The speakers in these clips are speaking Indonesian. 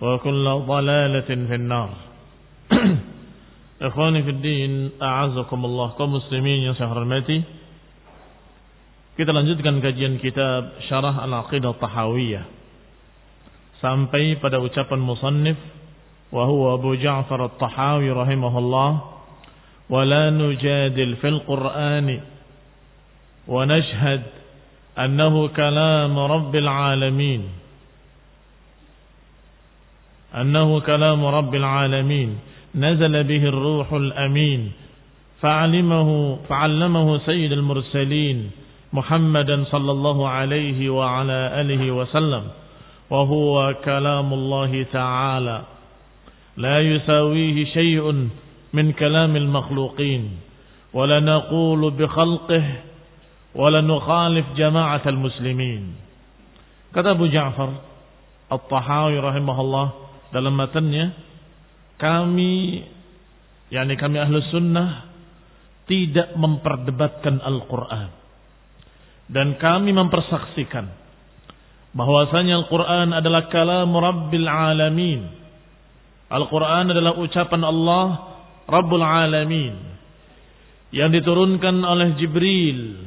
وكل ضلالة في النار Ikhwani fi din, a'azakumullah kaum muslimin yang saya hormati. Kita lanjutkan kajian kitab Syarah Al-Aqidah Tahawiyah. Sampai pada ucapan musannif wa huwa Abu Ja'far At-Tahawi rahimahullah wa la nujadil fil Qur'ani wa nashhad annahu kalam Rabbil alamin أنه كلام رب العالمين. نزل به الروح الأمين. فعلمه فعلمه سيد المرسلين محمدا صلى الله عليه وعلى آله وسلم. وهو كلام الله تعالى. لا يساويه شيء من كلام المخلوقين. ولا نقول بخلقه ولا نخالف جماعة المسلمين. كتب جعفر الطحاوي رحمه الله dalam matanya kami yakni kami ahlu sunnah tidak memperdebatkan Al-Quran. Dan kami mempersaksikan bahwasanya Al-Quran adalah kalam Rabbil Alamin. Al-Quran adalah ucapan Allah Rabbul Alamin yang diturunkan oleh Jibril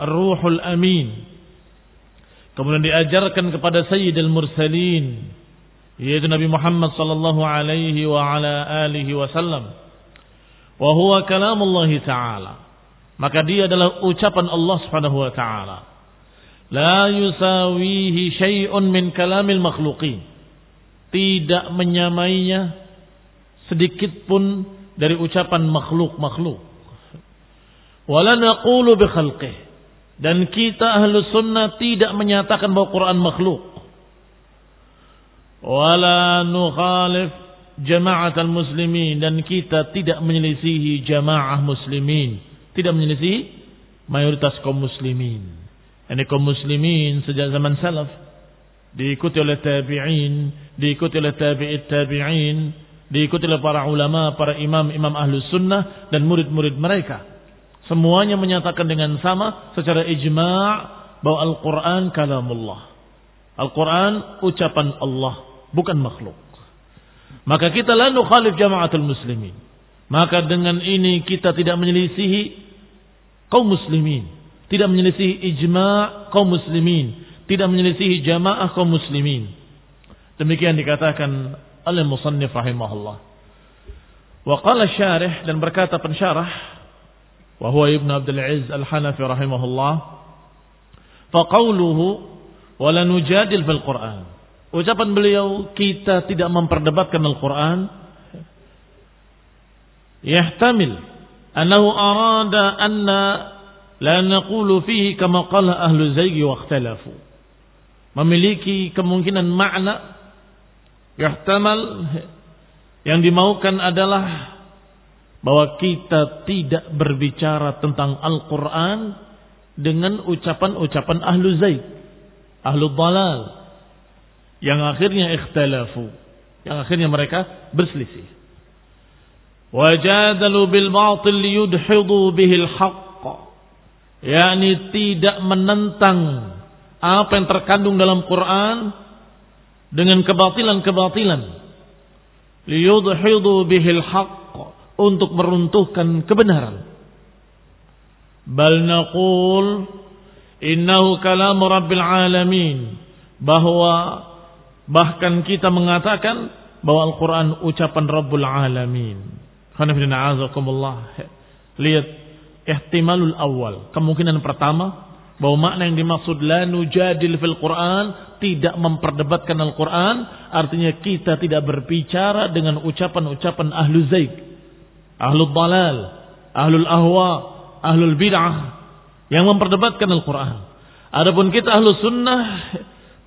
Ar-Ruhul Amin. Kemudian diajarkan kepada Sayyidil Mursalin yaitu Nabi Muhammad sallallahu alaihi wa ala alihi wasallam. Wa huwa kalamullah taala. Maka dia adalah ucapan Allah Subhanahu wa taala. La yusawihi syai'un min kalamil makhluqin. Tidak menyamainya sedikit pun dari ucapan makhluk-makhluk. Wala naqulu bi khalqih. Dan kita ahlu sunnah tidak menyatakan bahwa Quran makhluk wala nukhalif jama'at al-muslimin dan kita tidak menyelisihi jamaah muslimin, tidak menyelisihi mayoritas kaum muslimin. Ini kaum muslimin sejak zaman salaf diikuti oleh tabi'in, diikuti oleh tabi'it tabi'in, diikuti oleh para ulama, para imam-imam ahlu sunnah dan murid-murid mereka. Semuanya menyatakan dengan sama secara ijma' bahwa Al-Quran kalamullah. Al-Quran ucapan Allah bukan makhluk. Maka kita la nukhalif jamaatul muslimin. Maka dengan ini kita tidak menyelisihi kaum muslimin, tidak menyelisihi ijma' kaum muslimin, tidak menyelisihi jamaah kaum muslimin. Demikian dikatakan oleh musannif rahimahullah. Wa qala syarih dan berkata pensyarah wa huwa Ibnu Abdul Aziz Al-Hanafi rahimahullah fa fil Qur'an Ucapan beliau kita tidak memperdebatkan Al-Quran. Yahtamil annahu arada anna la naqulu fihi kama qala ahlu zaygi wa ikhtalafu. Memiliki kemungkinan makna yahtamal yang dimaukan adalah bahwa kita tidak berbicara tentang Al-Quran dengan ucapan-ucapan ahlu zaid, ahlu dalal, yang akhirnya ikhtalafu. Yang akhirnya mereka berselisih. Wajadalu bil batil liyudhidu bihil haqq. Yakni tidak menentang apa yang terkandung dalam Quran dengan kebatilan-kebatilan. Liyudhidu bihil haqq. Untuk meruntuhkan kebenaran. Bal naqul innahu kalam rabbil alamin. Bahwa Bahkan kita mengatakan bahwa Al-Quran ucapan Rabbul Alamin. Lihat ihtimalul awal. Kemungkinan pertama bahwa makna yang dimaksud la nujadil fil Quran tidak memperdebatkan Al-Quran artinya kita tidak berbicara dengan ucapan-ucapan ahlu zaid, ahlu dalal, ahlul ahwa, ahlul bid'ah yang memperdebatkan Al-Quran. Adapun kita ahlu sunnah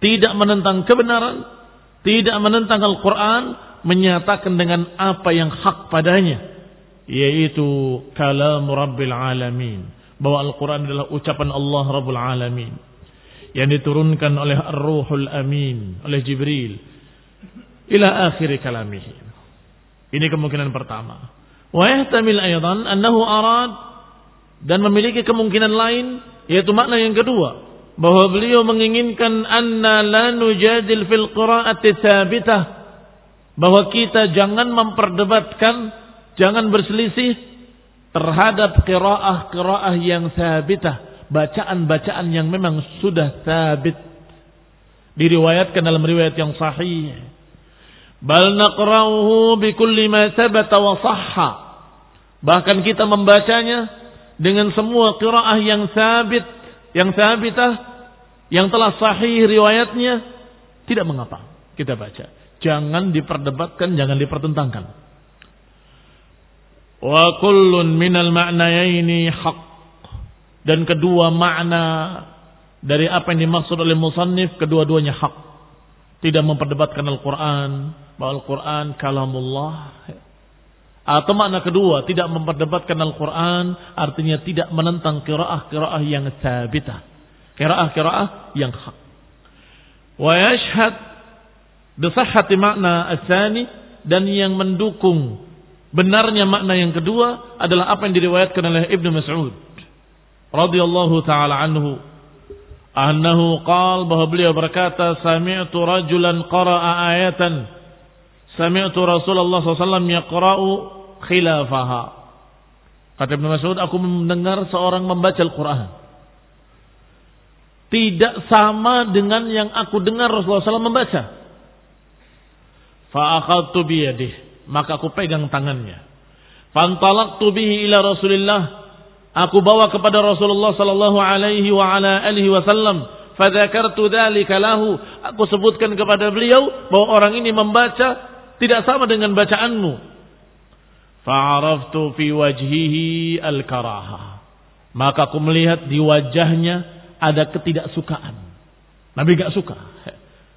tidak menentang kebenaran, tidak menentang Al-Quran, menyatakan dengan apa yang hak padanya, yaitu kalam Rabbil Alamin bahwa Al-Quran adalah ucapan Allah Rabbul Alamin yang diturunkan oleh Ar-Ruhul Amin oleh Jibril ila akhir kalamihi. Ini kemungkinan pertama. Wa yahtamil aydan annahu arad dan memiliki kemungkinan lain yaitu makna yang kedua bahwa beliau menginginkan anna la nujadil fil qira'ati thabitah bahwa kita jangan memperdebatkan jangan berselisih terhadap qiraah-qiraah yang sabitah, bacaan-bacaan yang memang sudah sabit diriwayatkan dalam riwayat yang sahih. Bal naqra'uhu bi kulli ma sabata wa sahha. Bahkan kita membacanya dengan semua qiraah yang sabit, yang sabitah, yang telah sahih riwayatnya, tidak mengapa kita baca. Jangan diperdebatkan, jangan dipertentangkan. Wa kullun minal ma'nayaini haq. Dan kedua makna dari apa yang dimaksud oleh musannif kedua-duanya hak. Tidak memperdebatkan Al-Quran. Bahwa Al-Quran kalamullah. Atau makna kedua, tidak memperdebatkan Al-Quran artinya tidak menentang kiraah-kiraah yang sabitah. Kiraah-kiraah yang hak. Wa yashhad bisahhati makna asani dan yang mendukung Benarnya makna yang kedua adalah apa yang diriwayatkan oleh Ibnu Mas'ud radhiyallahu taala anhu annahu qal bahwa beliau berkata sami'tu rajulan qara'a ayatan sami'tu Rasulullah SAW yaqra'u khilafaha kata Ibnu Mas'ud aku mendengar seorang membaca Al-Qur'an tidak sama dengan yang aku dengar Rasulullah SAW membaca fa akhadtu biyadihi maka aku pegang tangannya. Fantalaqtu bihi ila Rasulillah. Aku bawa kepada Rasulullah sallallahu alaihi wa ala alihi wasallam. Fadzakartu dzalika lahu. Aku sebutkan kepada beliau bahwa orang ini membaca tidak sama dengan bacaanmu. Fa'araftu fi wajhihi al-karaha. Maka aku melihat di wajahnya ada ketidaksukaan. Nabi gak suka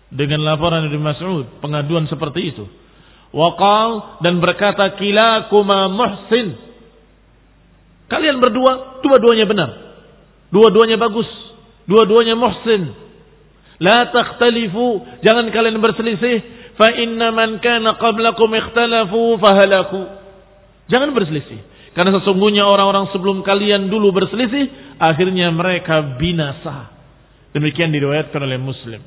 dengan laporan dari Mas'ud, pengaduan seperti itu. Waqal dan berkata kilakuma muhsin. Kalian berdua, dua-duanya benar. Dua-duanya bagus. Dua-duanya muhsin. La takhtalifu. Jangan kalian berselisih. Fa inna man kana qablakum ikhtalafu fahalaku. Jangan berselisih. Karena sesungguhnya orang-orang sebelum kalian dulu berselisih. Akhirnya mereka binasa. Demikian diriwayatkan oleh Muslim.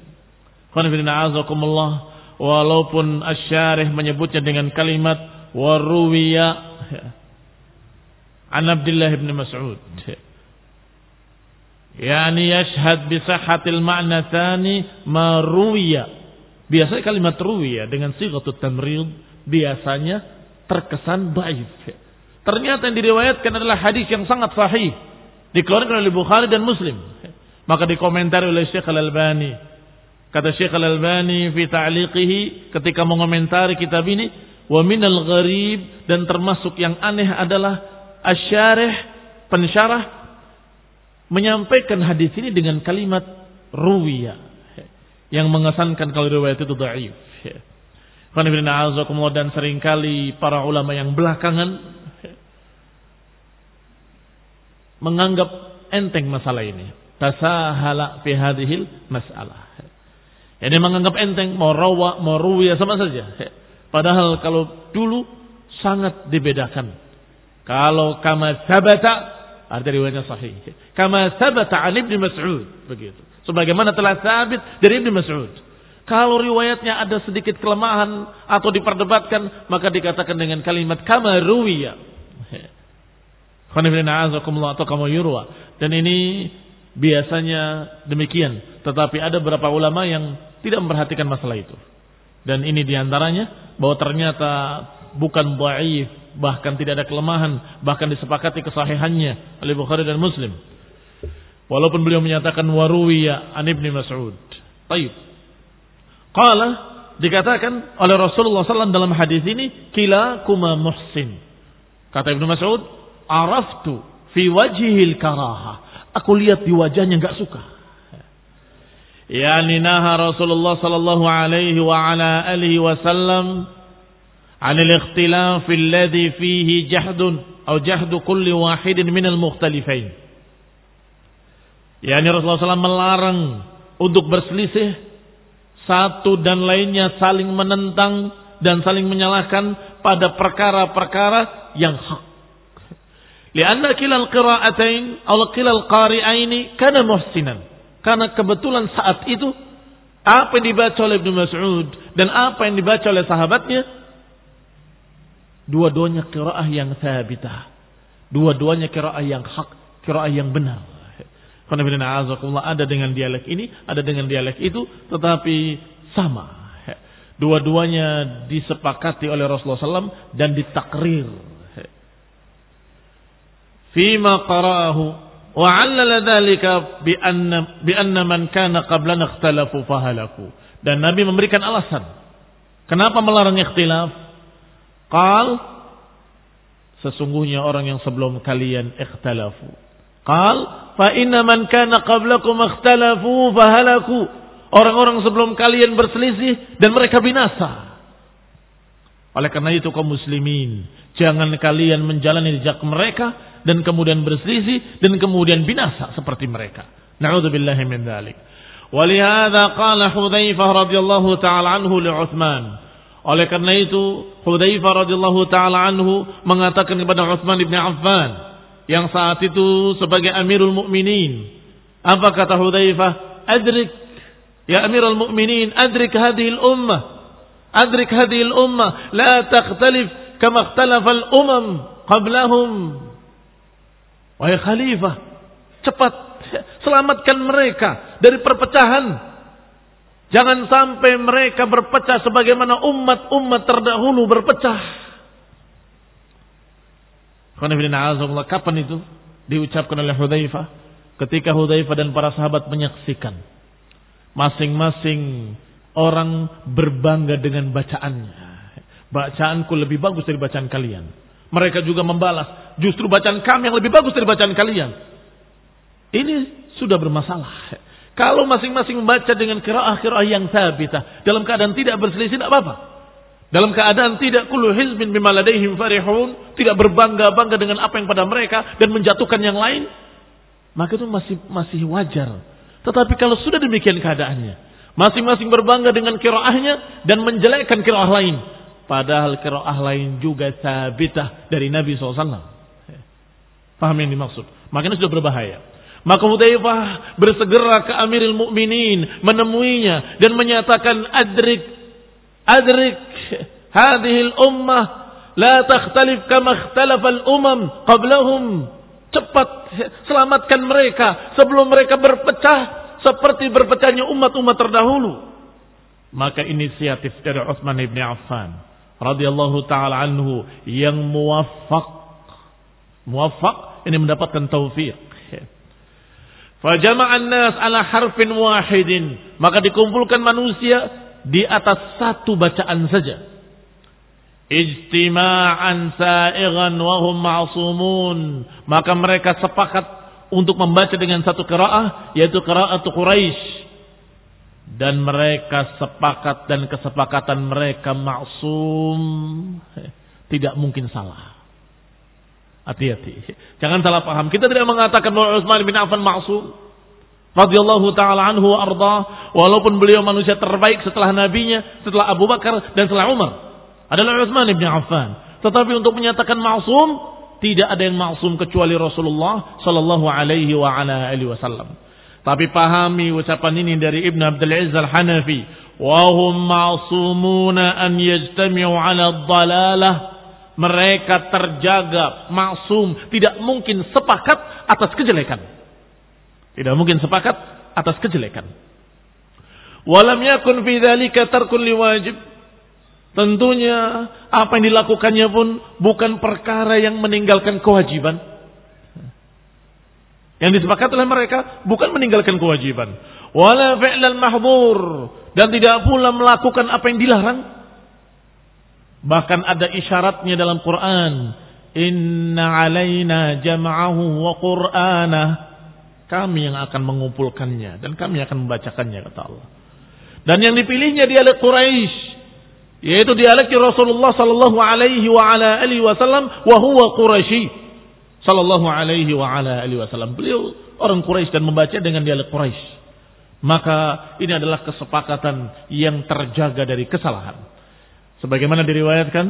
Walaupun asyarih menyebutnya dengan kalimat waruwiya an Abdullah bin Mas'ud yani yashhad bi sahhatil ma'na tsani ma ruwiya biasanya kalimat ruwiya dengan sighatut tamrid biasanya terkesan baif ternyata yang diriwayatkan adalah hadis yang sangat sahih dikeluarkan oleh Bukhari dan Muslim. Maka dikomentari oleh Syekh Al-Albani. Kata Syekh Al-Albani fi ta'liqihi ketika mengomentari kitab ini, wa minal gharib dan termasuk yang aneh adalah asyarih pensyarah menyampaikan hadis ini dengan kalimat ruwiya yang mengesankan kalau riwayat itu dhaif. dan sering kali para ulama yang belakangan menganggap enteng masalah ini. Tasahala fi hadhil masalah. Ini menganggap enteng, mau rawa, mau ruwiyah sama saja. Padahal kalau dulu sangat dibedakan. Kalau kama sabata, ada riwayatnya sahih. Kama sabata an Ibn Mas'ud. Begitu. Sebagaimana telah sabit dari Ibn Mas'ud. Kalau riwayatnya ada sedikit kelemahan atau diperdebatkan, maka dikatakan dengan kalimat kama ruwiyah. atau kama yurwa. Dan ini biasanya demikian. Tetapi ada beberapa ulama yang tidak memperhatikan masalah itu. Dan ini di antaranya bahwa ternyata bukan dhaif, bahkan tidak ada kelemahan, bahkan disepakati kesahihannya oleh Bukhari dan Muslim. Walaupun beliau menyatakan waruwiya an ibni Mas'ud. Taib. Qala dikatakan oleh Rasulullah SAW dalam hadis ini kila kuma muhsin. Kata Ibnu Mas'ud, araftu fi wajhil karaha. Aku lihat di wajahnya nggak suka. Yani naha Rasulullah sallallahu alaihi wa ala alihi wasallam anil ikhtilaf alladhi fihi jahdun atau jahdu kulli wahidin minal mukhtalifain. Yani Rasulullah SAW melarang untuk berselisih satu dan lainnya saling menentang dan saling menyalahkan pada perkara-perkara yang hak. Lianna kilal qira'atain atau kilal qari'aini kana muhsinan. Karena kebetulan saat itu apa yang dibaca oleh Ibnu Mas'ud dan apa yang dibaca oleh sahabatnya Dua-duanya kiraah yang thabitah. Dua-duanya kiraah yang hak, kiraah yang benar. Ada dengan dialek ini, ada dengan dialek itu, tetapi sama. Dua-duanya disepakati oleh Rasulullah SAW dan ditakrir. Fima qara'ahu wa 'allala dhalika bi anna bi anna man kana qablana ikhtalafu fahalaku. Dan Nabi memberikan alasan. Kenapa melarang ikhtilaf? Qal sesungguhnya orang yang sebelum kalian ikhtalafu. Qal fa inna man kana qablakum ikhtalafu fahalaku. Orang-orang sebelum kalian berselisih dan mereka binasa. Oleh karena itu kaum muslimin, jangan kalian menjalani jejak mereka dan kemudian berselisih dan kemudian binasa seperti mereka. Na'udzubillahi min dzalik. Walihada qala Hudzaifah radhiyallahu taala anhu li Utsman oleh karena itu, Hudzaifah radhiyallahu taala anhu mengatakan kepada Utsman bin Affan yang saat itu sebagai Amirul Mukminin. Apa kata Hudzaifah? Adrik ya Amirul Mukminin, adrik hadhihi al-ummah. Adrik hadhihi al-ummah, la takhtalif kama ikhtalafa al-umam qablahum. Wahai khalifah, cepat selamatkan mereka dari perpecahan Jangan sampai mereka berpecah sebagaimana umat-umat terdahulu berpecah. Kapan itu diucapkan oleh Hudzaifah? Ketika Hudzaifah dan para sahabat menyaksikan masing-masing orang berbangga dengan bacaannya. Bacaanku lebih bagus dari bacaan kalian. Mereka juga membalas, justru bacaan kami yang lebih bagus dari bacaan kalian. Ini sudah bermasalah. Kalau masing-masing membaca dengan kiraah-kiraah yang sabitah. Dalam keadaan tidak berselisih, tidak apa-apa. Dalam keadaan tidak kullu hizbin bima farihun. Tidak berbangga-bangga dengan apa yang pada mereka. Dan menjatuhkan yang lain. Maka itu masih masih wajar. Tetapi kalau sudah demikian keadaannya. Masing-masing berbangga dengan kiraahnya. Dan menjelekkan kiraah lain. Padahal kiraah lain juga sabitah dari Nabi SAW. Paham yang dimaksud? Makanya sudah berbahaya. Maka Hudzaifah bersegera ke Amirul Mukminin menemuinya dan menyatakan adrik adrik hadhil ummah la takhtalif kama ikhtalafa al-umam qablahum. Cepat selamatkan mereka sebelum mereka berpecah seperti berpecahnya umat-umat terdahulu. Maka inisiatif dari Utsman bin Affan radhiyallahu taala anhu yang muwaffaq. Muwaffaq ini mendapatkan taufik Fajama'an nas ala harfin wahidin. Maka dikumpulkan manusia di atas satu bacaan saja. Ijtima'an sa'igan wahum ma'asumun. Maka mereka sepakat untuk membaca dengan satu keraah. Yaitu keraah Quraisy. Dan mereka sepakat dan kesepakatan mereka maksum. Tidak mungkin salah. Hati-hati. Jangan salah paham. Kita tidak mengatakan bahwa Utsman bin Affan maksum. Radhiyallahu taala anhu wa arda, walaupun beliau manusia terbaik setelah nabinya, setelah Abu Bakar dan setelah Umar. Adalah Utsman bin Affan. Tetapi untuk menyatakan maksum, tidak ada yang maksum kecuali Rasulullah sallallahu alaihi wa ala alihi wasallam. Tapi pahami ucapan ini dari Ibn Abdul Aziz Al-Hanafi, "Wa hum an yajtami'u 'ala dhalalah." mereka terjaga, maksum, tidak mungkin sepakat atas kejelekan. Tidak mungkin sepakat atas kejelekan. Walam yakun fi dzalika tarkun liwajib. Tentunya apa yang dilakukannya pun bukan perkara yang meninggalkan kewajiban. Yang disepakati oleh mereka bukan meninggalkan kewajiban. Wala fi'lal mahdur. Dan tidak pula melakukan apa yang dilarang. Bahkan ada isyaratnya dalam Quran. Inna alaina jam'ahu wa qur'anah. Kami yang akan mengumpulkannya. Dan kami akan membacakannya kata Allah. Dan yang dipilihnya dialek Quraisy yaitu dialek Rasulullah sallallahu alaihi wa ala alihi wasallam wa huwa Quraisy sallallahu alaihi wa ala alihi wasallam. Beliau orang Quraisy dan membaca dengan dialek Quraisy. Maka ini adalah kesepakatan yang terjaga dari kesalahan. Sebagaimana diriwayatkan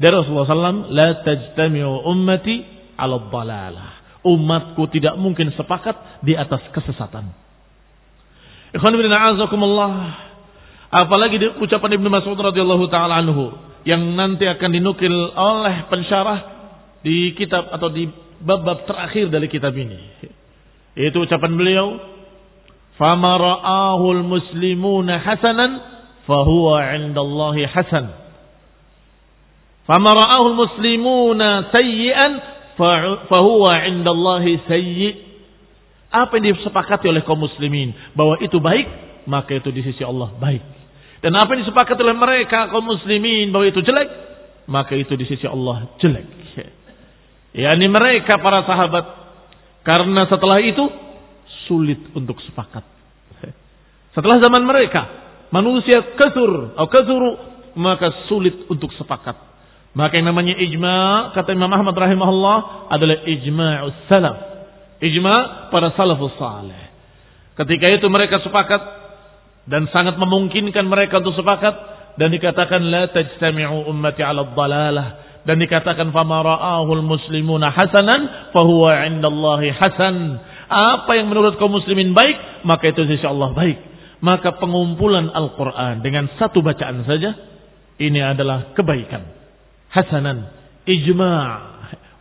dari Rasulullah SAW, la tajtami'u ummati ala dhalalah. Umatku tidak mungkin sepakat di atas kesesatan. Ikhwan bin a'azakumullah. Apalagi di ucapan Ibnu Mas'ud radhiyallahu taala anhu yang nanti akan dinukil oleh pensyarah di kitab atau di bab-bab terakhir dari kitab ini. Itu ucapan beliau, "Fama ra'ahu al-muslimuna hasanan fahuwa 'indallahi hasan." Fama ra'ahu al-muslimuna sayyi'an fahuwa 'indallahi sayyi'. Apa yang disepakati oleh kaum muslimin bahwa itu baik, maka itu di sisi Allah baik. Dan apa yang disepakati oleh mereka kaum muslimin bahwa itu jelek, maka itu di sisi Allah jelek. Yani mereka para sahabat karena setelah itu sulit untuk sepakat. Setelah zaman mereka manusia kesur atau kesuru maka sulit untuk sepakat. Maka yang namanya ijma kata Imam Ahmad rahimahullah adalah ijma'us salaf. Ijma para salafus saleh. Ketika itu mereka sepakat dan sangat memungkinkan mereka untuk sepakat. Dan dikatakan la tajtami'u ummati 'ala dhalalah dan dikatakan fama ra'ahul muslimuna hasanan fahuwa 'indallahi hasan. Apa yang menurut kaum muslimin baik maka itu sisi Allah baik. Maka pengumpulan Al-Qur'an dengan satu bacaan saja ini adalah kebaikan. Hasanan. Ijma'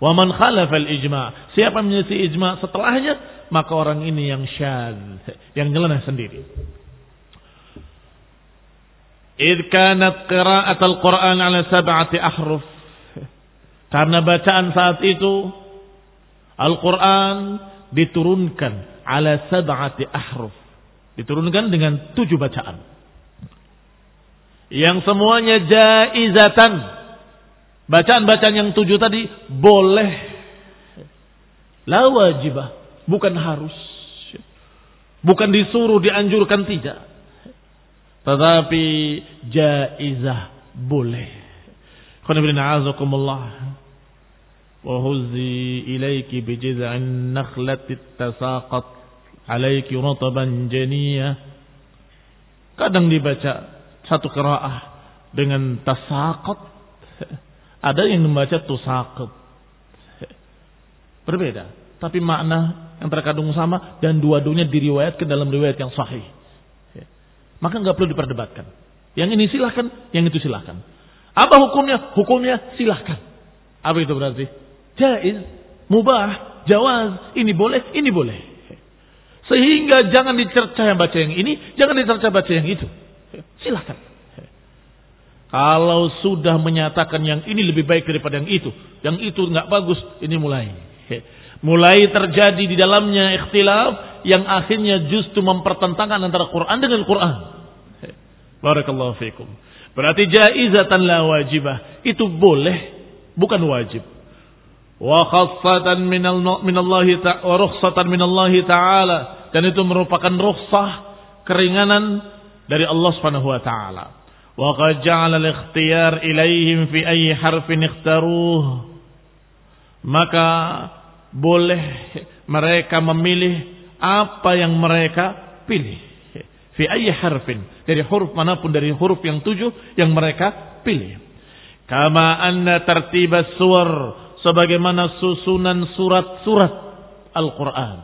wa man khalafa al-ijma' siapa menyelisih ijma' setelahnya maka orang ini yang syadz yang nyeleneh sendiri Idh kanat qira'at al-Quran ala sab'ati ahruf. Karena bacaan saat itu Al-Quran diturunkan ala sab'ati ahruf. Diturunkan dengan tujuh bacaan. Yang semuanya jaizatan. Bacaan-bacaan yang tujuh tadi boleh. La wajibah. Bukan harus. Bukan disuruh, dianjurkan, tidak. Tetapi jaizah boleh. Qanibina azakumullah. Wa huzzi ilaiki bijiz'in nakhlati tasaqat alaiki rataban janiyah. Kadang dibaca satu qiraah dengan tasaqat. Ada yang membaca tusaqat. Berbeda. Tapi makna yang terkandung sama dan dua-duanya diriwayatkan dalam riwayat yang sahih. Maka nggak perlu diperdebatkan. Yang ini silahkan, yang itu silahkan. Apa hukumnya? Hukumnya silahkan. Apa itu berarti? Jaiz, mubah, jawaz, ini boleh, ini boleh. Sehingga jangan dicerca yang baca yang ini, jangan dicerca baca yang itu. Silahkan. Kalau sudah menyatakan yang ini lebih baik daripada yang itu, yang itu nggak bagus, ini mulai. Mulai terjadi di dalamnya ikhtilaf yang akhirnya justru mempertentangkan antara Quran dengan Quran. Barakallahu fiikum. Berarti jaizatan la wajibah. Itu boleh, bukan wajib. Wa khassatan minal minallahi wa rukhsatan minallahi ta'ala. Dan itu merupakan rukhsah, keringanan dari Allah Subhanahu wa taala. Wa qad ja'ala al-ikhtiyar ilaihim fi ayyi harfin ikhtaruh. Maka boleh mereka memilih apa yang mereka pilih. Fi ayyi harfin. Dari huruf mana pun dari huruf yang tujuh yang mereka pilih. Kama anna tertibas suar. Sebagaimana susunan surat-surat Al-Quran.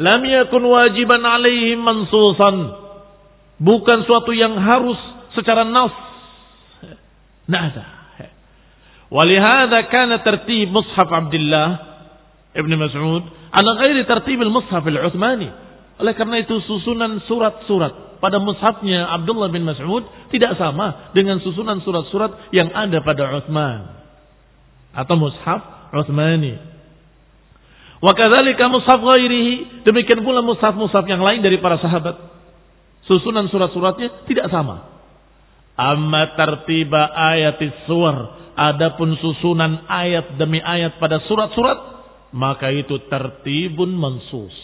Lam yakun wajiban alaihim mansusan. Bukan suatu yang harus secara nas. Nada. Walihada kana tertib mushaf Abdullah Ibn Mas'ud ala ghairi tartibil mushaf al-Uthmani. Oleh karena itu susunan surat-surat pada mushafnya Abdullah bin Mas'ud tidak sama dengan susunan surat-surat yang ada pada Utsman atau mushaf Utsmani. Wa kadzalika mushaf ghairihi, demikian pula mushaf-mushaf yang lain dari para sahabat. Susunan surat-suratnya tidak sama. Amma tartiba ayatis suwar, adapun susunan ayat demi ayat pada surat-surat, maka itu tertibun mansus.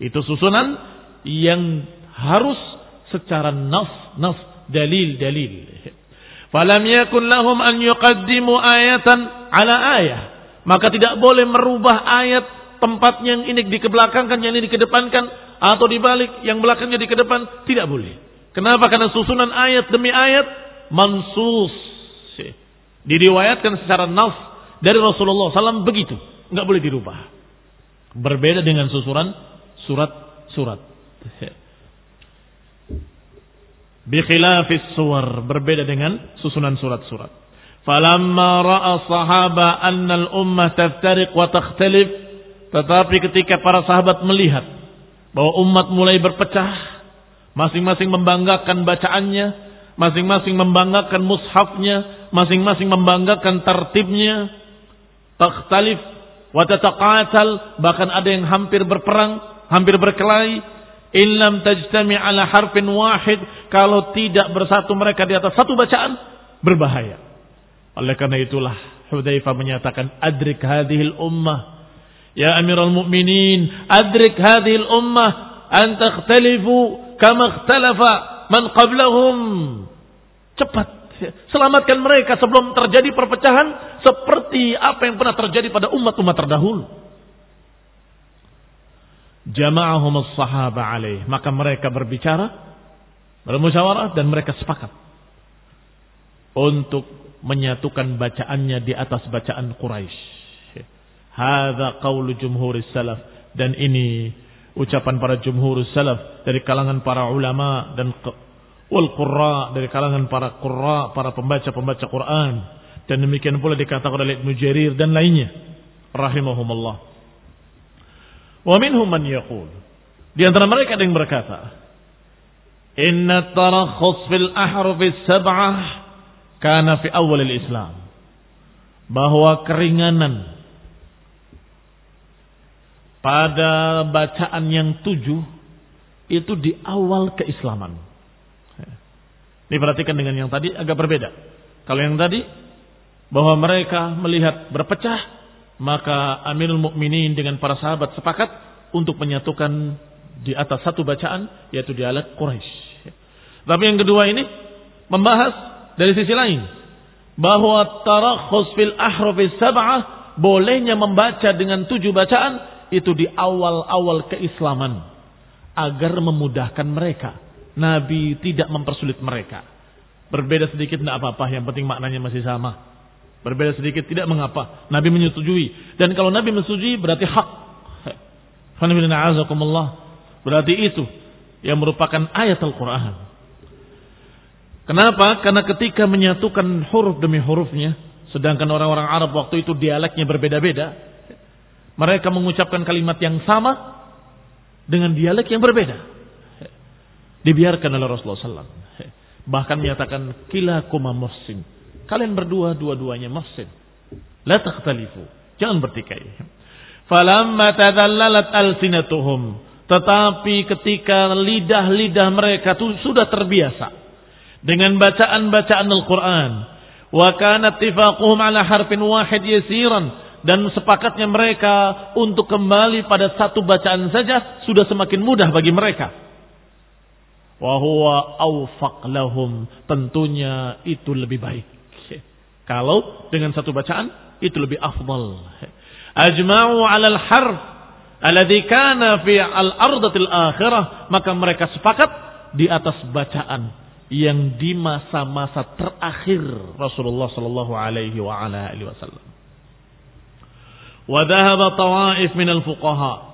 Itu susunan yang harus secara nas, nas, dalil, dalil. Falam yakun lahum an yuqaddimu ayatan ala ayah. Maka tidak boleh merubah ayat tempatnya yang ini dikebelakangkan, yang ini dikedepankan, atau dibalik, yang belakangnya dikedepan. Tidak boleh. Kenapa? Karena susunan ayat demi ayat mansus. Diriwayatkan secara nas dari Rasulullah SAW begitu. Enggak boleh dirubah. Berbeda dengan susunan surat-surat. Bikhilafis suwar. Berbeda dengan susunan surat-surat. Falamma ra'a sahaba anna al-ummah taftariq wa takhtalif. Tetapi ketika para sahabat melihat bahwa umat mulai berpecah, masing-masing membanggakan bacaannya, masing-masing membanggakan mushafnya, masing-masing membanggakan tertibnya, takhtalif wa tataqatal, bahkan ada yang hampir berperang, hampir berkelahi, Illam tajtami ala harfin wahid. Kalau tidak bersatu mereka di atas satu bacaan, berbahaya. Oleh karena itulah Hudzaifah menyatakan adrik hadhil ummah. Ya Amirul Mukminin, adrik hadhil ummah an takhtalifu kama ikhtalafa man qablahum. Cepat selamatkan mereka sebelum terjadi perpecahan seperti apa yang pernah terjadi pada umat-umat terdahulu jama'ahum as-sahaba alaih. Maka mereka berbicara, bermusyawarah dan mereka sepakat untuk menyatukan bacaannya di atas bacaan Quraisy. Hadza qaulu jumhuris salaf dan ini ucapan para jumhurus salaf dari kalangan para ulama dan wal qurra dari kalangan para qurra, para pembaca-pembaca Quran dan demikian pula dikatakan oleh Ibnu Jarir dan lainnya rahimahumullah. Wa minhum man yaqul. Di antara mereka ada yang berkata, "Inna tarakhus fil ahruf sab'ah kana fi awal islam Bahwa keringanan pada bacaan yang tujuh itu di awal keislaman. Diperhatikan dengan yang tadi agak berbeda. Kalau yang tadi bahwa mereka melihat berpecah maka Amirul Mukminin dengan para sahabat sepakat untuk menyatukan di atas satu bacaan yaitu dialek Quraisy. Tapi yang kedua ini membahas dari sisi lain bahwa tarakhus fil ahruf sab'ah bolehnya membaca dengan tujuh bacaan itu di awal-awal keislaman agar memudahkan mereka. Nabi tidak mempersulit mereka. Berbeda sedikit tidak apa-apa, yang penting maknanya masih sama. Berbeda sedikit tidak mengapa. Nabi menyetujui. Dan kalau Nabi menyetujui berarti hak. Berarti itu yang merupakan ayat Al-Quran. Kenapa? Karena ketika menyatukan huruf demi hurufnya, sedangkan orang-orang Arab waktu itu dialeknya berbeda-beda, mereka mengucapkan kalimat yang sama dengan dialek yang berbeda. Dibiarkan oleh Rasulullah SAW. Bahkan menyatakan kila kuma muhsin Kalian berdua dua-duanya muhsin. La takhtalifu. Jangan bertikai. Falamma tadallalat alsinatuhum. Tetapi ketika lidah-lidah mereka itu sudah terbiasa dengan bacaan-bacaan Al-Quran. Wa tifaquhum ala harfin wahid yasiran. Dan sepakatnya mereka untuk kembali pada satu bacaan saja sudah semakin mudah bagi mereka. Wahuwa awfaq lahum. Tentunya itu lebih baik. Kalau dengan satu bacaan itu lebih afdal. Ajma'u 'alal harf alladhi kana fi al-ardatil akhirah, maka mereka sepakat di atas bacaan yang di masa-masa terakhir Rasulullah sallallahu alaihi wa ala alihi wasallam. Wa dhahaba tawaif min al-fuqaha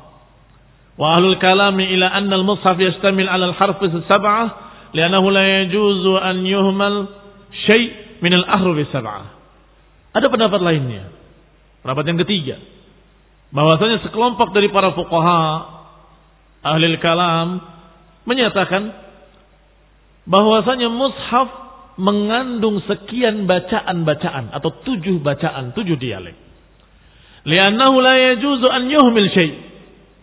wa ahlul kalam ila anna al-mushaf yashtamil 'ala al-harf as-sab'ah li'annahu la yajuzu an yuhmal shay' min al-ahruf sab'ah. Ada pendapat lainnya. Pendapat yang ketiga. Bahwasanya sekelompok dari para fuqaha ahli kalam menyatakan bahwasanya mushaf mengandung sekian bacaan-bacaan atau tujuh bacaan, tujuh dialek. Liannahu la yajuzu an yuhmil syai.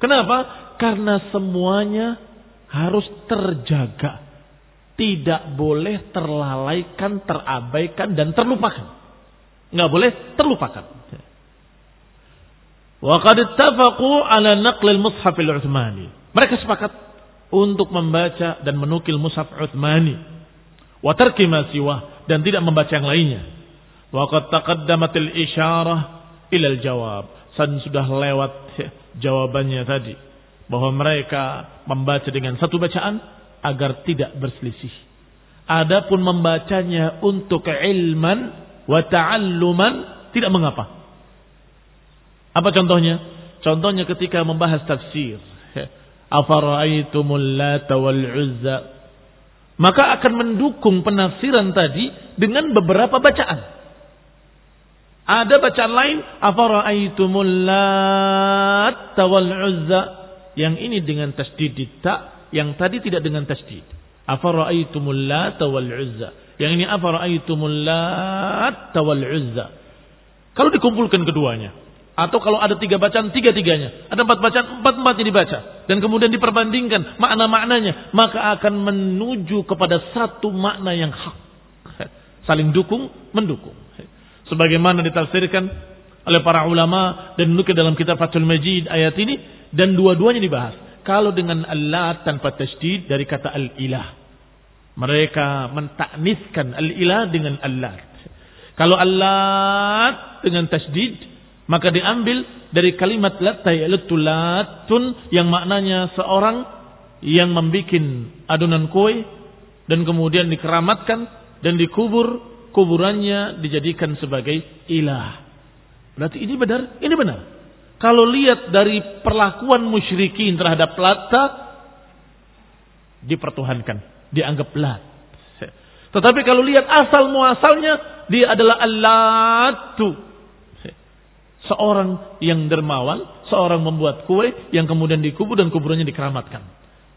Kenapa? Karena semuanya harus terjaga. Tidak boleh terlalaikan, terabaikan dan terlupakan. Enggak boleh terlupakan. Wa qad ittafaqu ala naql al-mushaf al-Utsmani. Mereka sepakat untuk membaca dan menukil mushaf Utsmani. Wa tarki ma siwa dan tidak membaca yang lainnya. Wa qad taqaddamat al-isyarah ila al-jawab. Dan sudah lewat jawabannya tadi bahwa mereka membaca dengan satu bacaan agar tidak berselisih. Adapun membacanya untuk ilman wa ta'alluman tidak mengapa. Apa contohnya? Contohnya ketika membahas tafsir. Afara'aitumul lata wal uzza. Maka akan mendukung penafsiran tadi dengan beberapa bacaan. Ada bacaan lain. Afara'aitumul lata wal uzza yang ini dengan tasdid ta, yang tadi tidak dengan tasdid. Afara'aitumul lata wal uzza. Yang ini afara'aitumul lata wal uzza. Kalau dikumpulkan keduanya. Atau kalau ada tiga bacaan, tiga-tiganya. Ada empat bacaan, empat-empat yang dibaca. Dan kemudian diperbandingkan makna-maknanya. Maka akan menuju kepada satu makna yang hak. Saling dukung, mendukung. Sebagaimana ditafsirkan oleh para ulama dan menukil dalam kitab Fathul Majid ayat ini dan dua-duanya dibahas. Kalau dengan Allah tanpa tasdid dari kata al-ilah. Mereka mentakniskan al-ilah dengan Allah. Kalau Allah dengan tasdid maka diambil dari kalimat latun yang maknanya seorang yang membuat adonan kue dan kemudian dikeramatkan dan dikubur kuburannya dijadikan sebagai ilah Berarti ini benar, ini benar. Kalau lihat dari perlakuan musyrikin terhadap Lata, dipertuhankan, dianggap Lat. Tetapi kalau lihat asal muasalnya, dia adalah Allatu. Seorang yang dermawan, seorang membuat kue yang kemudian dikubur dan kuburannya dikeramatkan.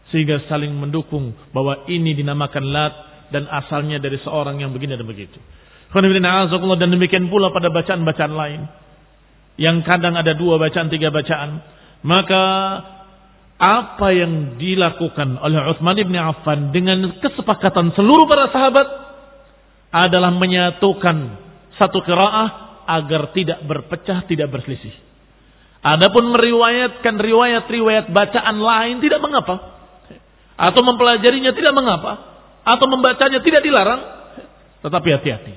Sehingga saling mendukung bahwa ini dinamakan Lat dan asalnya dari seorang yang begini dan begitu. Dan demikian pula pada bacaan-bacaan lain yang kadang ada dua bacaan, tiga bacaan, maka apa yang dilakukan oleh Utsman bin Affan dengan kesepakatan seluruh para sahabat adalah menyatukan satu qiraah agar tidak berpecah, tidak berselisih. Adapun meriwayatkan riwayat-riwayat bacaan lain tidak mengapa. Atau mempelajarinya tidak mengapa. Atau membacanya tidak dilarang. Tetapi hati-hati.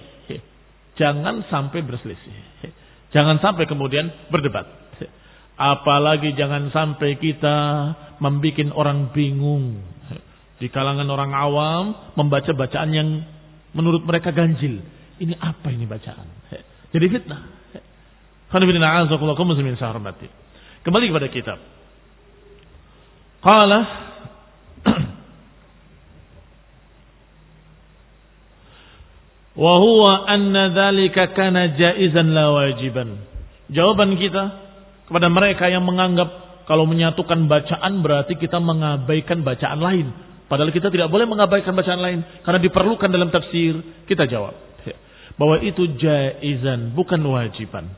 Jangan sampai berselisih. Jangan sampai kemudian berdebat. Apalagi jangan sampai kita membuat orang bingung. Di kalangan orang awam membaca bacaan yang menurut mereka ganjil. Ini apa ini bacaan? Jadi fitnah. Kembali kepada kitab. Qala wa huwa anna dzalika kana jaizan la wajiban. Jawaban kita kepada mereka yang menganggap kalau menyatukan bacaan berarti kita mengabaikan bacaan lain. Padahal kita tidak boleh mengabaikan bacaan lain karena diperlukan dalam tafsir. Kita jawab bahwa itu jaizan bukan wajiban.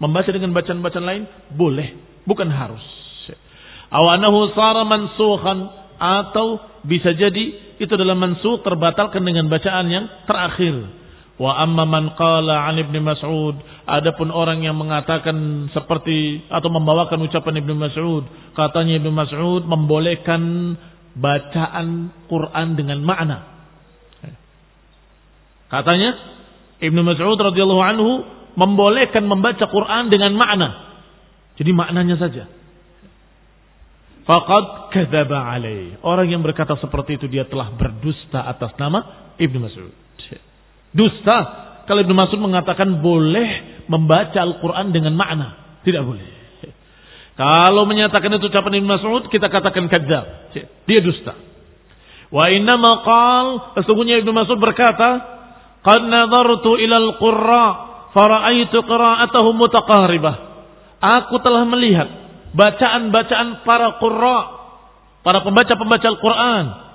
Membaca dengan bacaan-bacaan lain boleh, bukan harus. Awanahu sara mansukhan atau bisa jadi itu adalah mansuk terbatalkan dengan bacaan yang terakhir Wa amma man qala an Ibnu Mas'ud, adapun orang yang mengatakan seperti atau membawakan ucapan Ibnu Mas'ud, katanya Ibnu Mas'ud membolehkan bacaan Quran dengan makna. Katanya Ibnu Mas'ud radhiyallahu anhu membolehkan membaca Quran dengan makna. Jadi maknanya saja. Faqad kadzaba alaih. Orang yang berkata seperti itu dia telah berdusta atas nama Ibnu Mas'ud. Dusta kalau Ibnu Mas'ud mengatakan boleh membaca Al-Quran dengan makna. Tidak boleh. Kalau menyatakan itu ucapan Ibnu Mas'ud, kita katakan kadzab. Dia dusta. Wa inna maqal, sesungguhnya Ibnu Mas'ud berkata, "Qad nadartu ila al-qurra fara'aitu qira'atahum mutaqaribah." Aku telah melihat bacaan-bacaan para qurra, para pembaca-pembaca Al-Quran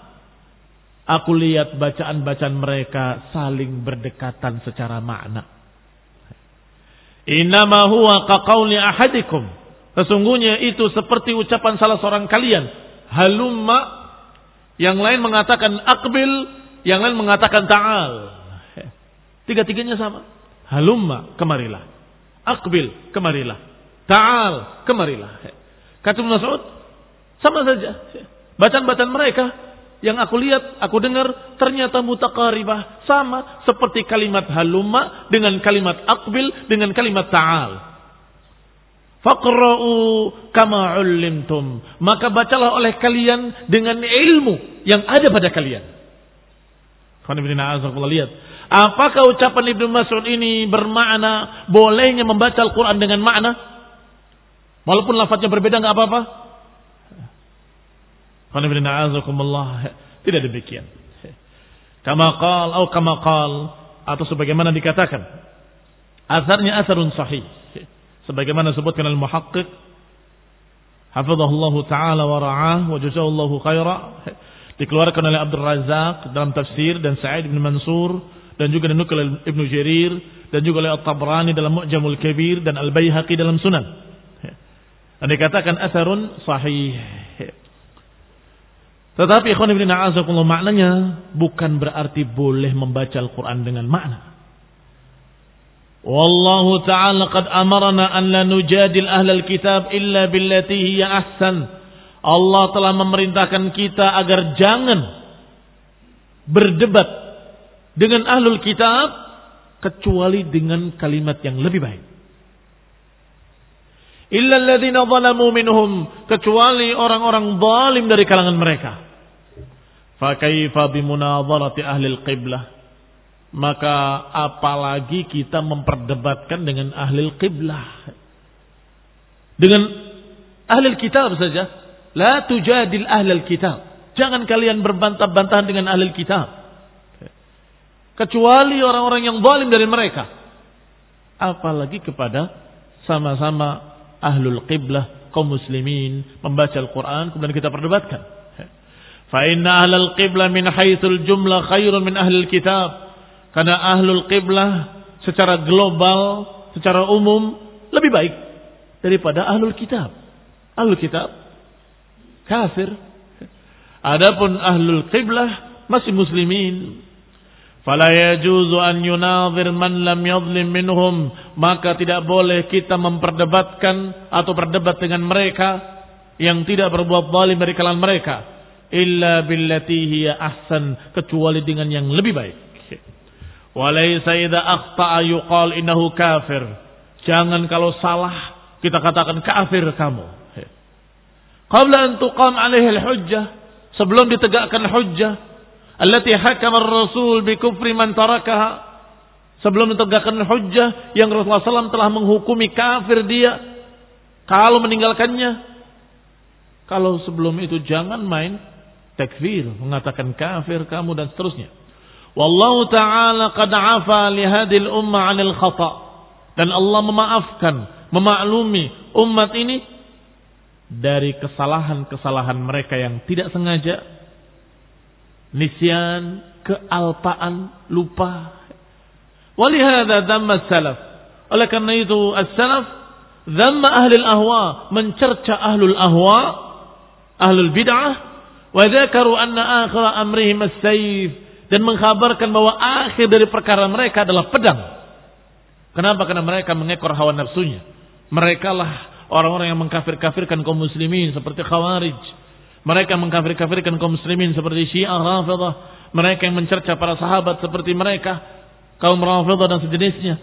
Aku lihat bacaan-bacaan mereka saling berdekatan secara makna. Innama huwa kaqauli ahadikum. Sesungguhnya itu seperti ucapan salah seorang kalian. Halumma. Yang lain mengatakan akbil. Yang lain mengatakan ta'al. Tiga-tiganya sama. Halumma, kemarilah. Akbil, kemarilah. Ta'al, kemarilah. Kata Mas'ud, sama saja. Bacaan-bacaan mereka yang aku lihat, aku dengar ternyata mutakaribah sama seperti kalimat halumma dengan kalimat akbil dengan kalimat ta'al. Faqra'u kama ulimtum. Maka bacalah oleh kalian dengan ilmu yang ada pada kalian. Lihat. Apakah ucapan Ibnu Mas'ud ini bermakna bolehnya membaca Al-Quran dengan makna? Walaupun lafadznya berbeda nggak apa-apa. Tidak demikian. Kama qal atau kama atau sebagaimana dikatakan. Asarnya asarun sahih. Sebagaimana sebutkan al-muhaqqiq hafizahullah taala wa ra'ah wa jazallahu khaira dikeluarkan oleh Abdul Razak dalam tafsir dan Sa'id bin Mansur dan juga dinukil oleh Ibnu Jarir dan juga oleh At-Tabrani dalam Mu'jamul Kabir dan Al-Baihaqi dalam Sunan. Dan dikatakan asarun sahih. Tetapi ikhwan ibn a'azakullah maknanya bukan berarti boleh membaca Al-Quran dengan makna. Wallahu ta'ala qad amarna an la nujadil ahlal kitab illa billati hiya ahsan. Allah telah memerintahkan kita agar jangan berdebat dengan ahlul kitab kecuali dengan kalimat yang lebih baik. Illa alladhina zalamu minhum kecuali orang-orang zalim dari kalangan mereka. Fa kaifa bimunadharati ahli al-qiblah? Maka apalagi kita memperdebatkan dengan ahli qiblah. Dengan ahli kitab saja. La tujadil ahli kitab. Jangan kalian berbantah-bantahan dengan ahli kitab. Kecuali orang-orang yang zalim dari mereka. Apalagi kepada sama-sama ahlul qiblah, kaum muslimin, membaca Al-Quran, kemudian kita perdebatkan. Fa inna ahlul qiblah min haitsul jumlah khairun min ahlul kitab. Karena ahlul qiblah secara global, secara umum lebih baik daripada ahlul kitab. Ahlul kitab kafir. Adapun ahlul qiblah masih muslimin, Fala yajuzu an yunadhir man lam yadhlim minhum. Maka tidak boleh kita memperdebatkan atau berdebat dengan mereka yang tidak berbuat zalim dari kalangan mereka. Illa billati hiya ahsan. Kecuali dengan yang lebih baik. Walaysa idha akhta'a yuqal innahu kafir. Jangan kalau salah kita katakan kafir kamu. Qabla an tuqam alaihi al-hujjah. Sebelum ditegakkan hujjah allati hakama ar-rasul bi kufri man tarakaha. Sebelum ditegakkan hujjah yang Rasulullah SAW telah menghukumi kafir dia. Kalau meninggalkannya. Kalau sebelum itu jangan main takfir mengatakan kafir kamu dan seterusnya. Wallahu taala qad afa umma 'anil khata. Dan Allah memaafkan memaklumi umat ini dari kesalahan-kesalahan mereka yang tidak sengaja nisyan, kealpaan, lupa. Walihada dhamma salaf. Oleh karena itu as-salaf dhamma ahli ahwa mencerca ahlul ahwa, ahlul bid'ah, wa dzakaru anna akhir amrihim as-sayf dan mengkhabarkan bahwa akhir dari perkara mereka adalah pedang. Kenapa? Karena mereka mengekor hawa nafsunya. Mereka lah orang-orang yang mengkafir-kafirkan kaum muslimin seperti khawarij, mereka mengkafir-kafirkan kaum muslimin seperti Syiah Rafidah. Mereka yang mencerca para sahabat seperti mereka. Kaum Rafidah dan sejenisnya.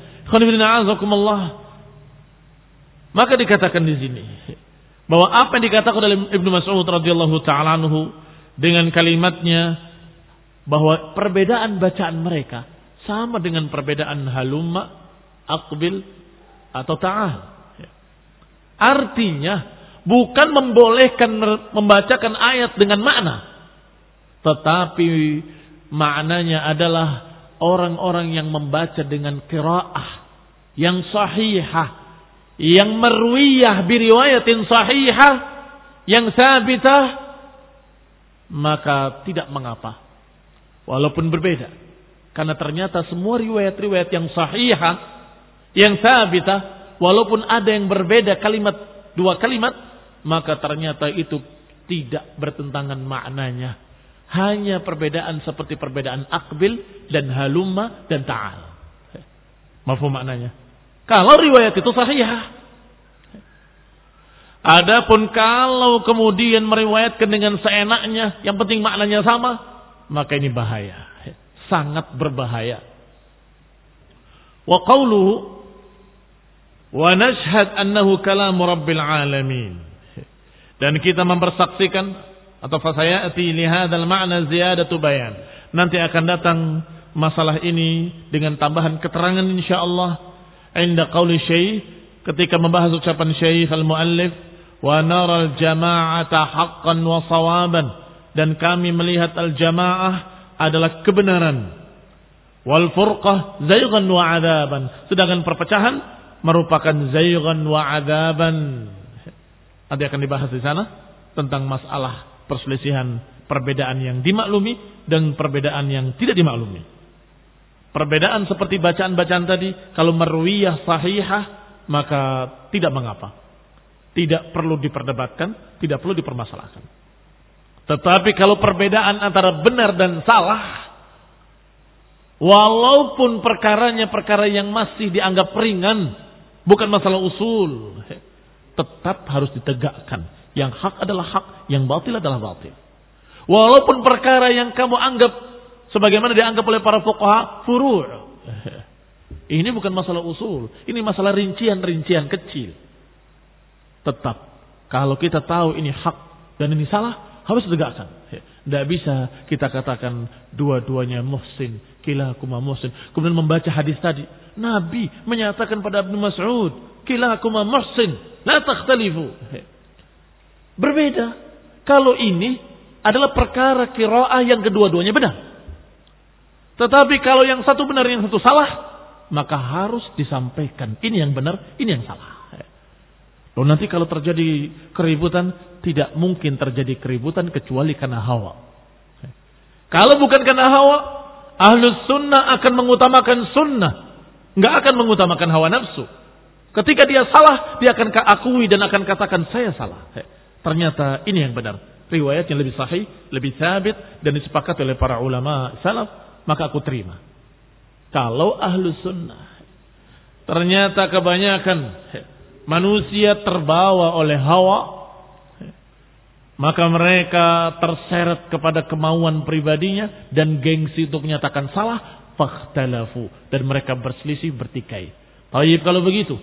Maka dikatakan di sini bahwa apa yang dikatakan oleh Ibnu Mas'ud radhiyallahu taala anhu dengan kalimatnya bahwa perbedaan bacaan mereka sama dengan perbedaan halumma, aqbil atau ta'al. Artinya bukan membolehkan membacakan ayat dengan makna. Tetapi maknanya adalah orang-orang yang membaca dengan kiraah yang sahihah, yang merwiyah biriwayatin sahihah, yang sabitah, maka tidak mengapa. Walaupun berbeda. Karena ternyata semua riwayat-riwayat yang sahihah, yang sabitah, walaupun ada yang berbeda kalimat, dua kalimat, maka ternyata itu tidak bertentangan maknanya. Hanya perbedaan seperti perbedaan akbil dan halumma dan ta'al. Maaf maknanya. Kalau riwayat itu sahih. Adapun kalau kemudian meriwayatkan dengan seenaknya, yang penting maknanya sama, maka ini bahaya. Sangat berbahaya. Wa qawluhu wa nashhad annahu kalamu rabbil alamin. Dan kita mempersaksikan atau fasayati li hadzal ma'na ziyadatu bayan. Nanti akan datang masalah ini dengan tambahan keterangan insyaallah. Inda qauli syekh ketika membahas ucapan syekh al-muallif wa nara al-jama'ata haqqan wa sawaban. Dan kami melihat al-jamaah adalah kebenaran. Wal furqah wa adaban sedangkan perpecahan merupakan zaygan wa adaban nanti akan dibahas di sana tentang masalah perselisihan perbedaan yang dimaklumi dan perbedaan yang tidak dimaklumi perbedaan seperti bacaan-bacaan tadi kalau marwiyah sahihah maka tidak mengapa tidak perlu diperdebatkan, tidak perlu dipermasalahkan. Tetapi kalau perbedaan antara benar dan salah, walaupun perkaranya perkara yang masih dianggap ringan, bukan masalah usul, tetap harus ditegakkan. Yang hak adalah hak, yang batil adalah batil. Walaupun perkara yang kamu anggap sebagaimana dianggap oleh para fuqaha furu'. Ini bukan masalah usul, ini masalah rincian-rincian kecil. Tetap. Kalau kita tahu ini hak dan ini salah, harus ditegakkan. Tidak bisa kita katakan dua-duanya muhsin, kilahuma muhsin. Kemudian membaca hadis tadi. Nabi menyatakan pada Ibnu Mas'ud, kilahuma muhsin, la takhtalifu. Berbeda. Kalau ini adalah perkara kiraah yang kedua-duanya benar. Tetapi kalau yang satu benar, yang satu salah, maka harus disampaikan. Ini yang benar, ini yang salah. Loh nanti kalau terjadi keributan, tidak mungkin terjadi keributan kecuali karena hawa. Kalau bukan karena hawa, ahlus sunnah akan mengutamakan sunnah. Nggak akan mengutamakan hawa nafsu. Ketika dia salah, dia akan akui dan akan katakan saya salah. Ternyata ini yang benar. Riwayat yang lebih sahih, lebih sabit dan disepakati oleh para ulama salaf, maka aku terima. Kalau ahlus sunnah, ternyata kebanyakan manusia terbawa oleh hawa, maka mereka terseret kepada kemauan pribadinya dan gengsi untuk menyatakan salah, fakhtalafu dan mereka berselisih bertikai. Taib kalau begitu,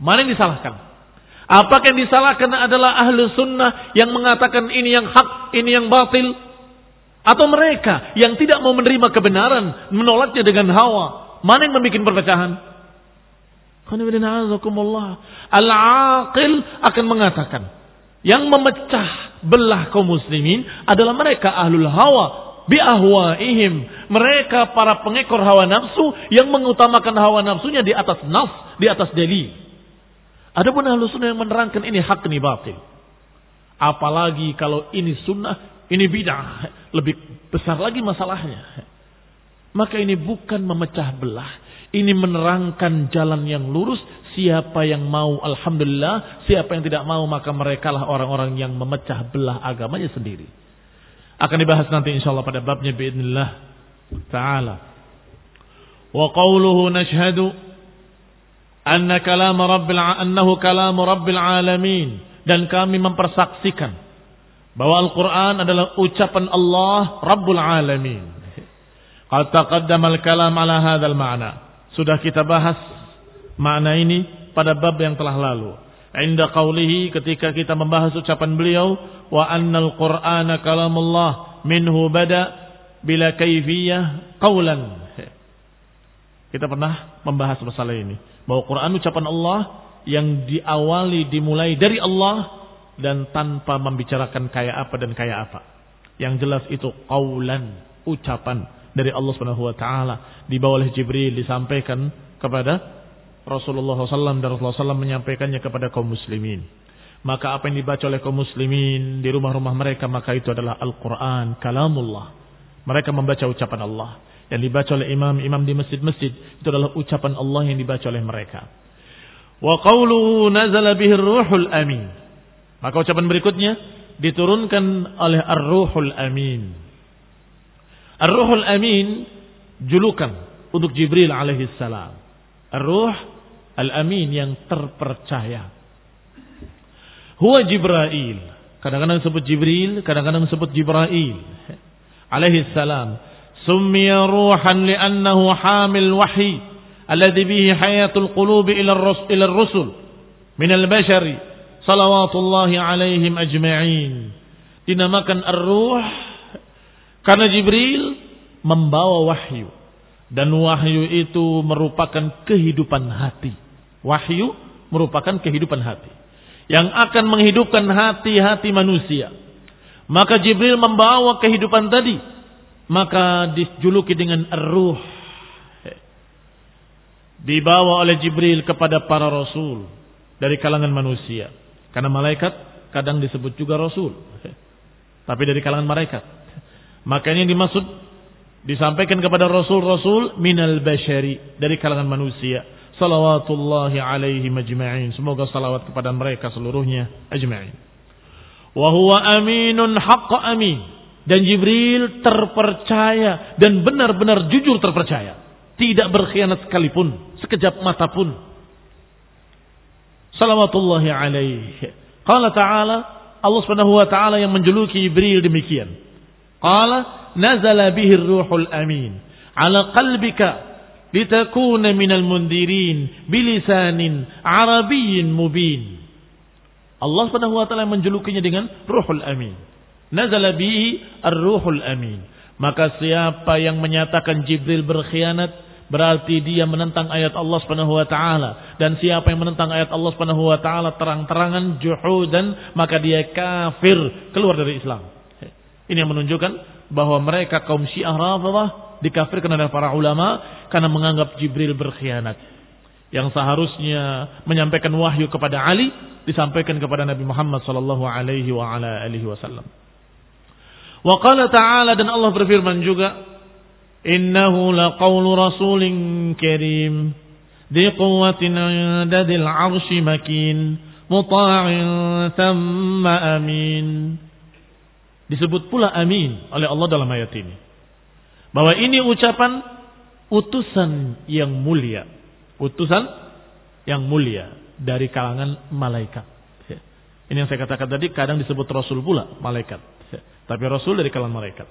mana yang disalahkan? Apakah yang disalahkan adalah ahlu sunnah yang mengatakan ini yang hak, ini yang batil? Atau mereka yang tidak mau menerima kebenaran, menolaknya dengan hawa? Mana yang membuat perpecahan? Al-aqil akan mengatakan yang memecah belah kaum muslimin adalah mereka ahlul hawa biahwaihim. Mereka para pengekor hawa nafsu yang mengutamakan hawa nafsunya di atas nafs, di atas dalil. Adapun ahlu sunnah yang menerangkan ini hak ini batil. Apalagi kalau ini sunnah, ini bid'ah. Lebih besar lagi masalahnya. Maka ini bukan memecah belah. Ini menerangkan jalan yang lurus. Siapa yang mau, Alhamdulillah. Siapa yang tidak mau, maka mereka lah orang-orang yang memecah belah agamanya sendiri. Akan dibahas nanti insyaAllah pada babnya biidnillah ta'ala. Wa qawluhu nashhadu anna kalam rabbil annahu kalam rabbil alamin dan kami mempersaksikan bahwa Al-Qur'an adalah ucapan Allah Rabbul Alamin. Qad taqaddama al-kalam ala hadzal ma'na. Sudah kita bahas makna ini pada bab yang telah lalu. Inda qawlihi ketika kita membahas ucapan beliau wa annal qur'ana kalamullah minhu bada bila kaifiyah qawlan. Kita pernah membahas masalah ini bahwa Quran ucapan Allah yang diawali dimulai dari Allah dan tanpa membicarakan kayak apa dan kayak apa. Yang jelas itu qawlan, ucapan dari Allah Subhanahu wa taala dibawa oleh Jibril disampaikan kepada Rasulullah SAW dan Rasulullah SAW menyampaikannya kepada kaum muslimin. Maka apa yang dibaca oleh kaum muslimin di rumah-rumah mereka maka itu adalah Al-Quran, kalamullah. Mereka membaca ucapan Allah. Yang dibaca oleh imam-imam di masjid-masjid. Itu adalah ucapan Allah yang dibaca oleh mereka. Wa qawluhu nazala bihi ruhul amin. Maka ucapan berikutnya diturunkan oleh ar-ruhul amin. Ar-ruhul amin julukan untuk Jibril alaihi salam. Ar-ruh al-amin yang terpercaya. Huwa Jibril. Kadang-kadang disebut Jibril, kadang-kadang disebut Jibril. Alaihi salam. Summiya ruhan li'annahu hamil wahyi. Alladhi bihi hayatul qulubi ila rusul. Minal bashari. Salawatullahi alaihim ajma'in. Dinamakan ar-ruh. Karena Jibril membawa wahyu. Dan wahyu itu merupakan kehidupan hati. Wahyu merupakan kehidupan hati yang akan menghidupkan hati-hati manusia. Maka Jibril membawa kehidupan tadi. Maka dijuluki dengan ruh. Dibawa oleh Jibril kepada para rasul. Dari kalangan manusia. Karena malaikat kadang disebut juga rasul. Tapi dari kalangan malaikat. Makanya dimaksud disampaikan kepada rasul-rasul minal bashari. Dari kalangan manusia salawatullahi alaihi majma'in. Semoga salawat kepada mereka seluruhnya ajma'in. Wa huwa aminun haqqa amin. Dan Jibril terpercaya dan benar-benar jujur terpercaya. Tidak berkhianat sekalipun, sekejap mata pun. Salawatullahi alaihi. Qala ta'ala, Allah subhanahu wa ta'ala yang menjuluki Jibril demikian. Qala, nazala bihi ruhul amin. Ala qalbika litakuna minal mundirin bilisanin arabiyyin mubin. Allah Subhanahu wa taala menjulukinya dengan Ruhul Amin. Nazala bihi Ar-Ruhul Amin. Maka siapa yang menyatakan Jibril berkhianat berarti dia menentang ayat Allah Subhanahu wa taala dan siapa yang menentang ayat Allah Subhanahu wa taala terang-terangan juhudan maka dia kafir keluar dari Islam. Ini yang menunjukkan bahwa mereka kaum Syiah Rafidhah dikafirkan oleh para ulama karena menganggap Jibril berkhianat. Yang seharusnya menyampaikan wahyu kepada Ali disampaikan kepada Nabi Muhammad sallallahu alaihi wa ala alihi wasallam. Wa qala ta'ala dan Allah berfirman juga, "Innahu laqaulu rasulin karim, di quwwatin 'inda dzil makin, muta'in thumma amin." Disebut pula amin oleh Allah dalam ayat ini. Bahwa ini ucapan utusan yang mulia. Utusan yang mulia dari kalangan malaikat. Ya. Ini yang saya katakan tadi kadang disebut rasul pula malaikat. Tapi rasul dari kalangan malaikat.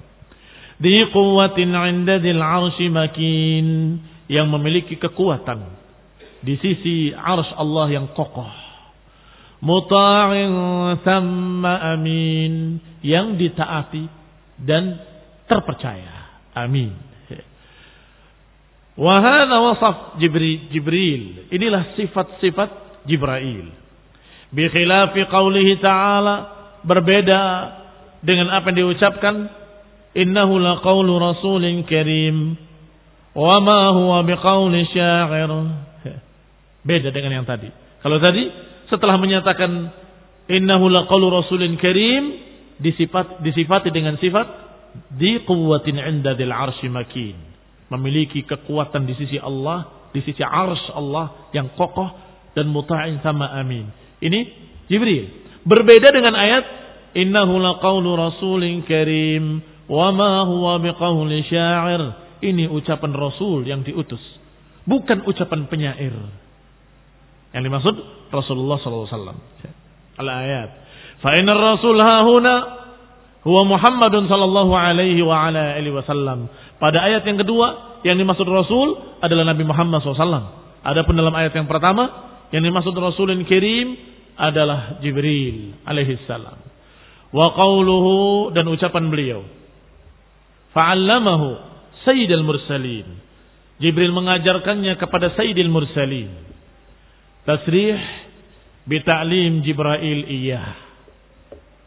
Di kuwatin indadil arshi makin yang memiliki kekuatan di sisi ars Allah yang kokoh. Muta'in thamma amin yang ditaati dan terpercaya. Amin. Wahana wasaf Jibril. Inilah sifat-sifat Jibril. Bikhilafi qawlihi ta'ala. Berbeda dengan apa yang diucapkan. Innahu laqawlu rasulin karim. Wa ma huwa biqawli syair. Beda dengan yang tadi. Kalau tadi setelah menyatakan innahu laqawlu rasulin karim. Disifat, disifati dengan sifat di kuwatin inda dil arshi makin. Memiliki kekuatan di sisi Allah, di sisi ars Allah yang kokoh dan muta'in sama amin. Ini Jibril. Berbeda dengan ayat innahu laqawlu rasulin karim wa ma huwa biqawli syair. Ini ucapan rasul yang diutus, bukan ucapan penyair. Yang dimaksud Rasulullah SAW. Al-ayat. Fa inna rasul hahuna huwa Muhammadun sallallahu alaihi wa ala alihi wasallam. Pada ayat yang kedua yang dimaksud Rasul adalah Nabi Muhammad SAW. Adapun dalam ayat yang pertama yang dimaksud Rasulun Kirim adalah Jibril alaihi salam. Wa qawluhu dan ucapan beliau. Fa'allamahu Sayyidil Mursalin. Jibril mengajarkannya kepada Sayyidil Mursalin. Tasrih bita'lim Jibril iyah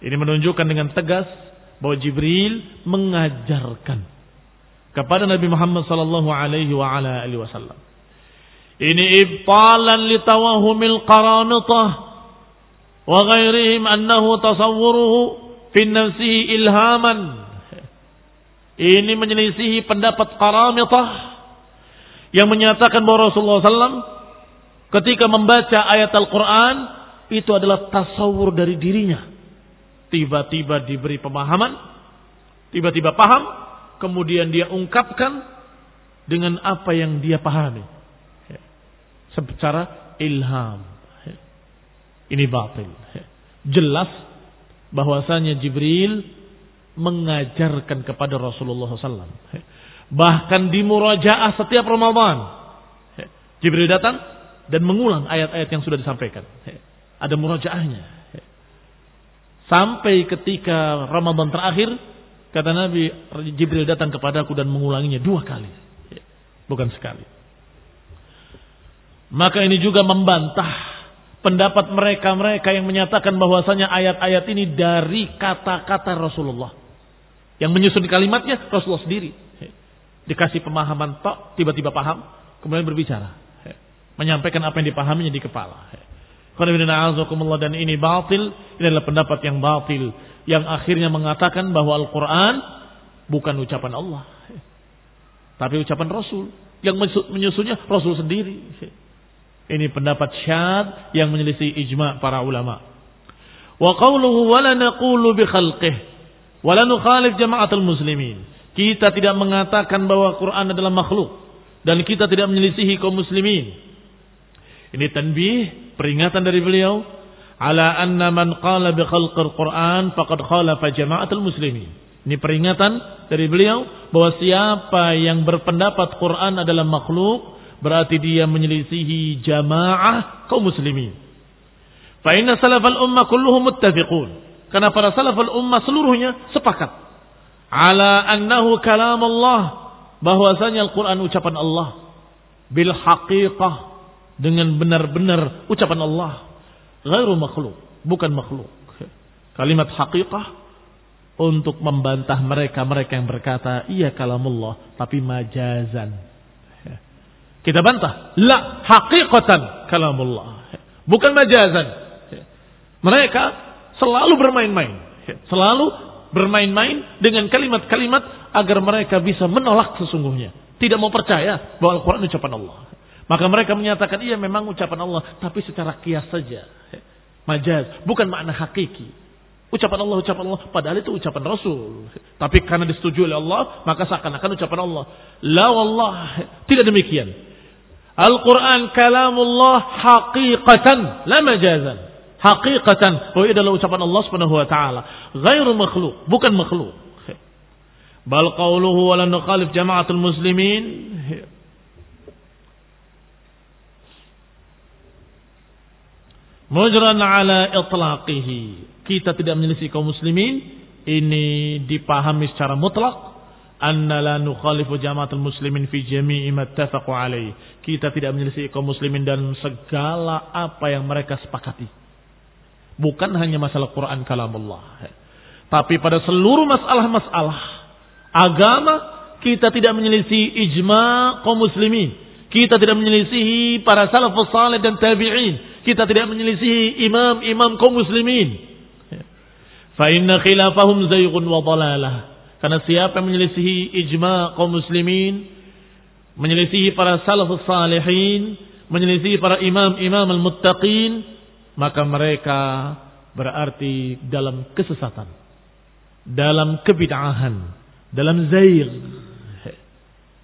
ini menunjukkan dengan tegas bahwa Jibril mengajarkan kepada Nabi Muhammad sallallahu alaihi wa ala alihi wasallam. Ini ibtalan li tawahumil qaranitah wa ghairihim annahu tasawwuruhu fi nafsihi ilhaman. Ini menyelisihi pendapat Qaramitah yang menyatakan bahwa Rasulullah SAW ketika membaca ayat Al-Quran itu adalah tasawur dari dirinya. Tiba-tiba diberi pemahaman, tiba-tiba paham, kemudian dia ungkapkan dengan apa yang dia pahami. Secara ilham. Ini batil. Jelas bahwasanya Jibril mengajarkan kepada Rasulullah SAW. Bahkan di murajaah setiap Ramadan. Jibril datang dan mengulang ayat-ayat yang sudah disampaikan. Ada murajaahnya. Sampai ketika Ramadan terakhir, kata Nabi, Jibril datang kepadaku dan mengulanginya dua kali. Bukan sekali. Maka ini juga membantah pendapat mereka-mereka yang menyatakan bahwasanya ayat-ayat ini dari kata-kata Rasulullah. Yang menyusun kalimatnya Rasulullah sendiri. Dikasih pemahaman tok, tiba-tiba paham, kemudian berbicara. Menyampaikan apa yang dipahaminya di kepala. Dan ini batil, ini adalah pendapat yang batil. Yang akhirnya mengatakan bahwa Al-Quran bukan ucapan Allah. Tapi ucapan Rasul. Yang menyusunnya Rasul sendiri. Ini pendapat syad yang menyelisih ijma' para ulama. Wa qawluhu wala naqulu bi khalqih Wala nukhalif jama'atul muslimin. Kita tidak mengatakan bahwa Quran adalah makhluk dan kita tidak menyelisihi kaum muslimin. Ini tanbih, peringatan dari beliau ala anna man qala bi khalqil Quran faqad khalafa jama'atul muslimin. Ini peringatan dari beliau bahwa siapa yang berpendapat Quran adalah makhluk berarti dia menyelisihi jamaah kaum muslimin. Fa inna salafal ummah kulluhum muttafiqun karena para salaful ummah seluruhnya sepakat. Ala annahu kalam Allah. Bahwasanya Al-Quran ucapan Allah. Bil haqiqah. Dengan benar-benar ucapan Allah. Gairu makhluk. Bukan makhluk. Kalimat haqiqah. Untuk membantah mereka-mereka yang berkata. Iya kalamullah. Tapi majazan. Kita bantah. La haqiqatan kalamullah. Bukan majazan. Mereka selalu bermain-main. Selalu bermain-main dengan kalimat-kalimat agar mereka bisa menolak sesungguhnya. Tidak mau percaya bahwa Al-Quran ucapan Allah. Maka mereka menyatakan iya memang ucapan Allah. Tapi secara kias saja. Majaz. Bukan makna hakiki. Ucapan Allah, ucapan Allah. Padahal itu ucapan Rasul. Tapi karena disetujui oleh Allah. Maka seakan-akan ucapan Allah. La wallah. Tidak demikian. Al-Quran kalamullah haqiqatan. La majazan hakikatan bahwa itu adalah ucapan Allah Subhanahu wa taala, ghairu makhluk, bukan makhluk. Bal qauluhu wa lan nukhalif jama'atul muslimin mujran ala itlaqihi. Kita tidak menyelisih kaum muslimin, ini dipahami secara mutlak anna la nukhalifu jama'atul muslimin fi jami'i ma alaih. Kita tidak menyelisih kaum muslimin dan segala apa yang mereka sepakati. Bukan hanya masalah Quran kalamullah. Tapi pada seluruh masalah-masalah agama kita tidak menyelisih ijma kaum muslimin. Kita tidak menyelisihi para salafus salih dan tabi'in. Kita tidak menyelisihi imam-imam kaum muslimin. Fa inna khilafahum zaygun wa dalalah. Karena siapa yang menyelisihi ijma kaum muslimin, menyelisihi para salafus salihin, menyelisihi para imam-imam al-muttaqin, maka mereka berarti dalam kesesatan, dalam kebid'ahan, dalam zair.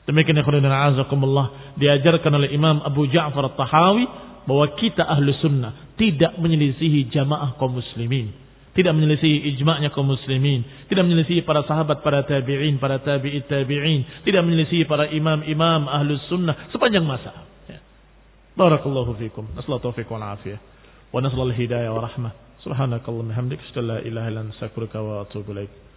Demikian yang azakumullah diajarkan oleh Imam Abu Ja'far At-Tahawi bahwa kita ahlu sunnah tidak menyelisihi jamaah kaum muslimin tidak menyelisihi ijma'nya kaum muslimin, tidak menyelisihi para sahabat, para tabi'in, para tabi'it tabi'in, tidak menyelisihi para imam-imam ahlus sunnah sepanjang masa. Ya. Barakallahu fikum. Nasallahu taufiq wal afiyah. Wa nasallahu hidayah wa rahmah. Subhanakallahumma hamdika asyhadu an la ilaha illa anta astaghfiruka wa atubu ilaik.